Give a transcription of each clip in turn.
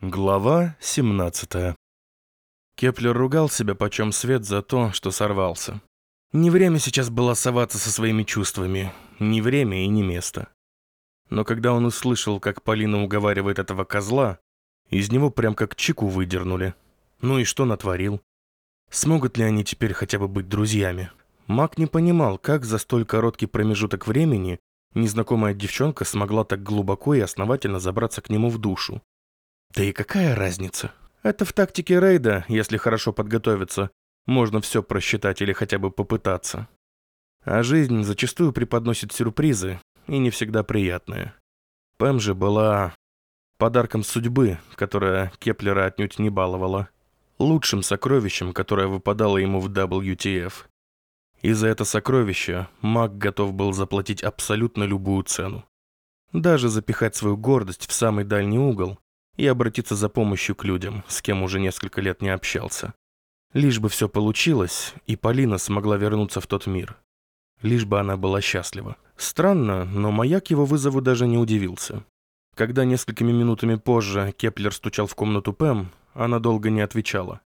Глава 17 Кеплер ругал себя почем свет за то, что сорвался. Не время сейчас было соваться со своими чувствами, не время и не место. Но когда он услышал, как Полина уговаривает этого козла, из него прям как чеку выдернули. Ну и что натворил? Смогут ли они теперь хотя бы быть друзьями? Маг не понимал, как за столь короткий промежуток времени незнакомая девчонка смогла так глубоко и основательно забраться к нему в душу. Да и какая разница? Это в тактике рейда, если хорошо подготовиться, можно все просчитать или хотя бы попытаться. А жизнь зачастую преподносит сюрпризы, и не всегда приятные. Пэм же была подарком судьбы, которая Кеплера отнюдь не баловала, лучшим сокровищем, которое выпадало ему в WTF. И за это сокровище маг готов был заплатить абсолютно любую цену. Даже запихать свою гордость в самый дальний угол и обратиться за помощью к людям, с кем уже несколько лет не общался. Лишь бы все получилось, и Полина смогла вернуться в тот мир. Лишь бы она была счастлива. Странно, но маяк его вызову даже не удивился. Когда несколькими минутами позже Кеплер стучал в комнату Пэм, она долго не отвечала.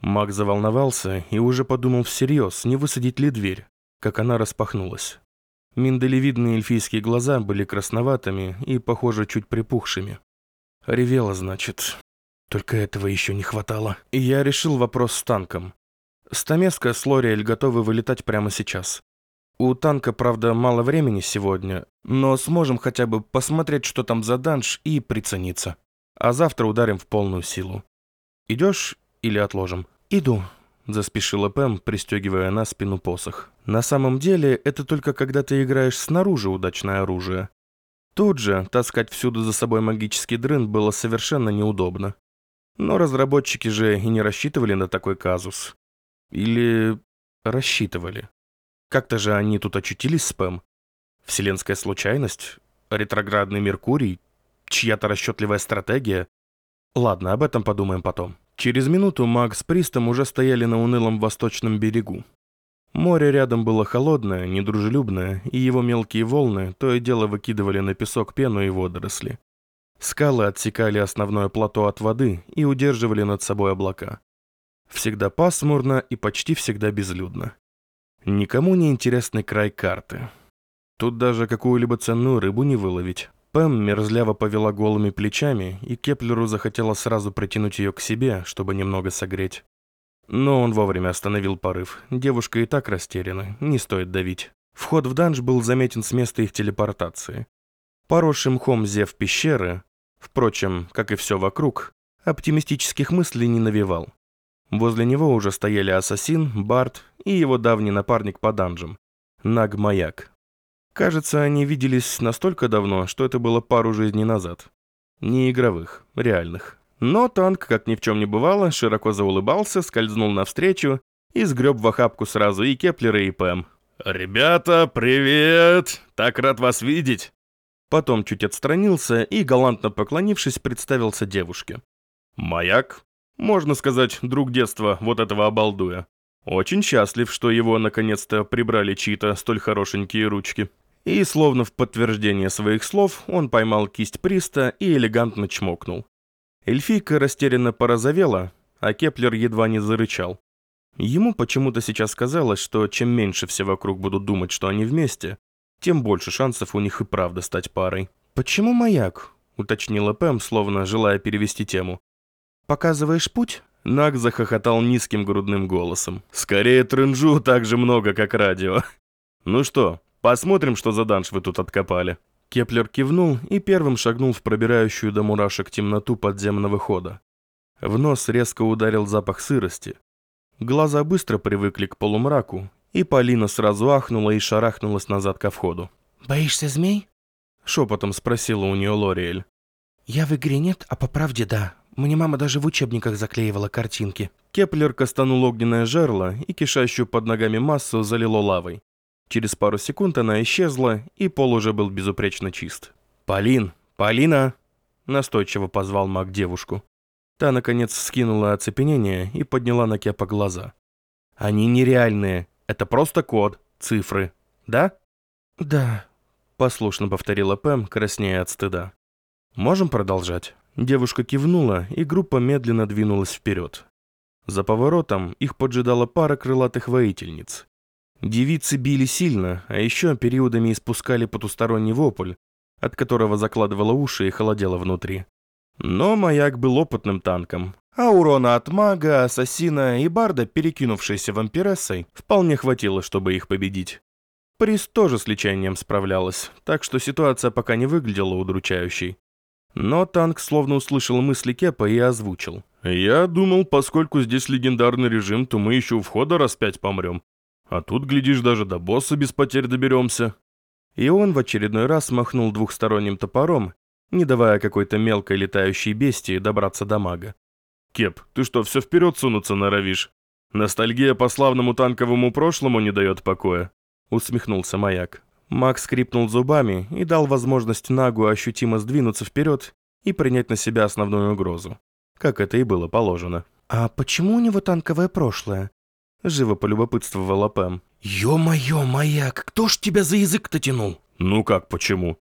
Маг заволновался и уже подумал всерьез, не высадить ли дверь, как она распахнулась. Миндалевидные эльфийские глаза были красноватыми и, похоже, чуть припухшими. Ревела, значит. Только этого еще не хватало. И я решил вопрос с танком. Стамеска с Лориэль готовы вылетать прямо сейчас. У танка, правда, мало времени сегодня, но сможем хотя бы посмотреть, что там за данж, и прицениться. А завтра ударим в полную силу. Идешь или отложим? Иду, заспешила Пэм, пристегивая на спину посох. На самом деле, это только когда ты играешь снаружи удачное оружие. Тут же таскать всюду за собой магический дрын было совершенно неудобно. Но разработчики же и не рассчитывали на такой казус. Или рассчитывали. Как-то же они тут очутились, спэм. Вселенская случайность? Ретроградный Меркурий? Чья-то расчетливая стратегия? Ладно, об этом подумаем потом. Через минуту Макс с Пристом уже стояли на унылом восточном берегу. Море рядом было холодное, недружелюбное, и его мелкие волны то и дело выкидывали на песок пену и водоросли. Скалы отсекали основное плато от воды и удерживали над собой облака. Всегда пасмурно и почти всегда безлюдно. Никому не интересный край карты. Тут даже какую-либо ценную рыбу не выловить. Пэм мерзляво повела голыми плечами, и Кеплеру захотелось сразу притянуть ее к себе, чтобы немного согреть. Но он вовремя остановил порыв. Девушка и так растеряна, не стоит давить. Вход в данж был заметен с места их телепортации. Поросший мхом зев пещеры, впрочем, как и все вокруг, оптимистических мыслей не навевал. Возле него уже стояли ассасин, Барт и его давний напарник по данжам, Наг-маяк. Кажется, они виделись настолько давно, что это было пару жизней назад. Не игровых, реальных. Но танк, как ни в чем не бывало, широко заулыбался, скользнул навстречу и сгреб в охапку сразу и Кеплера, и Пэм. «Ребята, привет! Так рад вас видеть!» Потом чуть отстранился и, галантно поклонившись, представился девушке. «Маяк, можно сказать, друг детства вот этого обалдуя. Очень счастлив, что его наконец-то прибрали чьи-то столь хорошенькие ручки». И, словно в подтверждение своих слов, он поймал кисть Приста и элегантно чмокнул. Эльфийка растерянно порозовела, а Кеплер едва не зарычал. Ему почему-то сейчас казалось, что чем меньше все вокруг будут думать, что они вместе, тем больше шансов у них и правда стать парой. «Почему маяк?» — уточнила Пэм, словно желая перевести тему. «Показываешь путь?» Наг захохотал низким грудным голосом. «Скорее трынжу так же много, как радио. Ну что, посмотрим, что за данж вы тут откопали». Кеплер кивнул и первым шагнул в пробирающую до мурашек темноту подземного хода. В нос резко ударил запах сырости. Глаза быстро привыкли к полумраку, и Полина сразу ахнула и шарахнулась назад ко входу. «Боишься змей?» — шепотом спросила у нее Лориэль. «Я в игре нет, а по правде да. Мне мама даже в учебниках заклеивала картинки». Кеплер кастанул огненное жерло и кишащую под ногами массу залило лавой. Через пару секунд она исчезла, и пол уже был безупречно чист. «Полин! Полина!» – настойчиво позвал маг девушку. Та, наконец, скинула оцепенение и подняла на Кепа глаза. «Они нереальные. Это просто код, цифры. Да?» «Да», – послушно повторила Пэм, краснея от стыда. «Можем продолжать?» Девушка кивнула, и группа медленно двинулась вперед. За поворотом их поджидала пара крылатых воительниц. Девицы били сильно, а еще периодами испускали потусторонний вопль, от которого закладывало уши и холодело внутри. Но маяк был опытным танком, а урона от мага, ассасина и барда, перекинувшейся вампирессой, вполне хватило, чтобы их победить. Приз тоже с лечением справлялась, так что ситуация пока не выглядела удручающей. Но танк словно услышал мысли Кепа и озвучил. «Я думал, поскольку здесь легендарный режим, то мы еще у входа раз пять помрем. А тут, глядишь, даже до босса без потерь доберемся». И он в очередной раз махнул двухсторонним топором, не давая какой-то мелкой летающей бестии добраться до мага. «Кеп, ты что, все вперед сунуться норовишь? Ностальгия по славному танковому прошлому не дает покоя?» Усмехнулся маяк. Маг скрипнул зубами и дал возможность Нагу ощутимо сдвинуться вперед и принять на себя основную угрозу, как это и было положено. «А почему у него танковое прошлое?» Живо полюбопытствовала Пэм. «Ё-моё, маяк, кто ж тебя за язык-то тянул?» «Ну как почему?»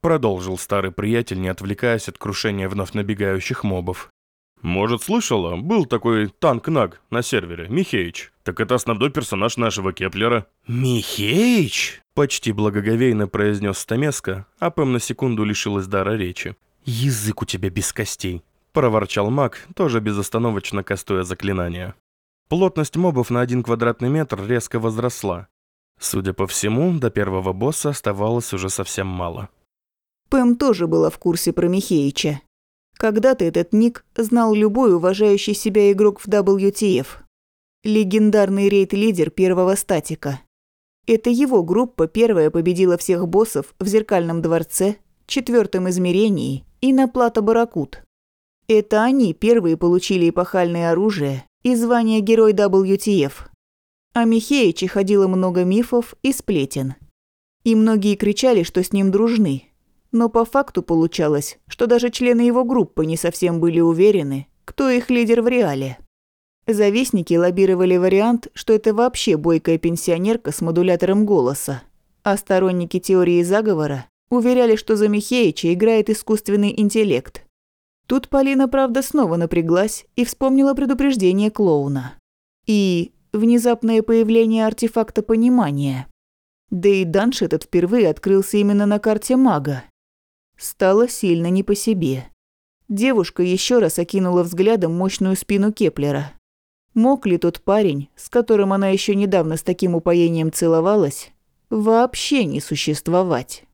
Продолжил старый приятель, не отвлекаясь от крушения вновь набегающих мобов. «Может, слышала? Был такой танк-наг на сервере, Михеич. Так это основной персонаж нашего Кеплера». «Михеич?» Почти благоговейно произнес Стамеска, а Пэм на секунду лишилась дара речи. «Язык у тебя без костей», – проворчал маг, тоже безостановочно кастуя заклинания. Плотность мобов на один квадратный метр резко возросла. Судя по всему, до первого босса оставалось уже совсем мало. Пэм тоже была в курсе про Михеича. Когда-то этот ник знал любой уважающий себя игрок в WTF. Легендарный рейд-лидер первого статика. Это его группа первая победила всех боссов в Зеркальном дворце, четвертом измерении и на Плато Баракут. Это они первые получили эпохальное оружие и звание Герой WTF. О Михеиче ходило много мифов и сплетен. И многие кричали, что с ним дружны. Но по факту получалось, что даже члены его группы не совсем были уверены, кто их лидер в реале. Завистники лоббировали вариант, что это вообще бойкая пенсионерка с модулятором голоса. А сторонники теории заговора уверяли, что за Михеича играет искусственный интеллект – Тут Полина, правда, снова напряглась и вспомнила предупреждение клоуна. И внезапное появление артефакта понимания. Да и данж этот впервые открылся именно на карте мага. Стало сильно не по себе. Девушка еще раз окинула взглядом мощную спину Кеплера. Мог ли тот парень, с которым она еще недавно с таким упоением целовалась, вообще не существовать?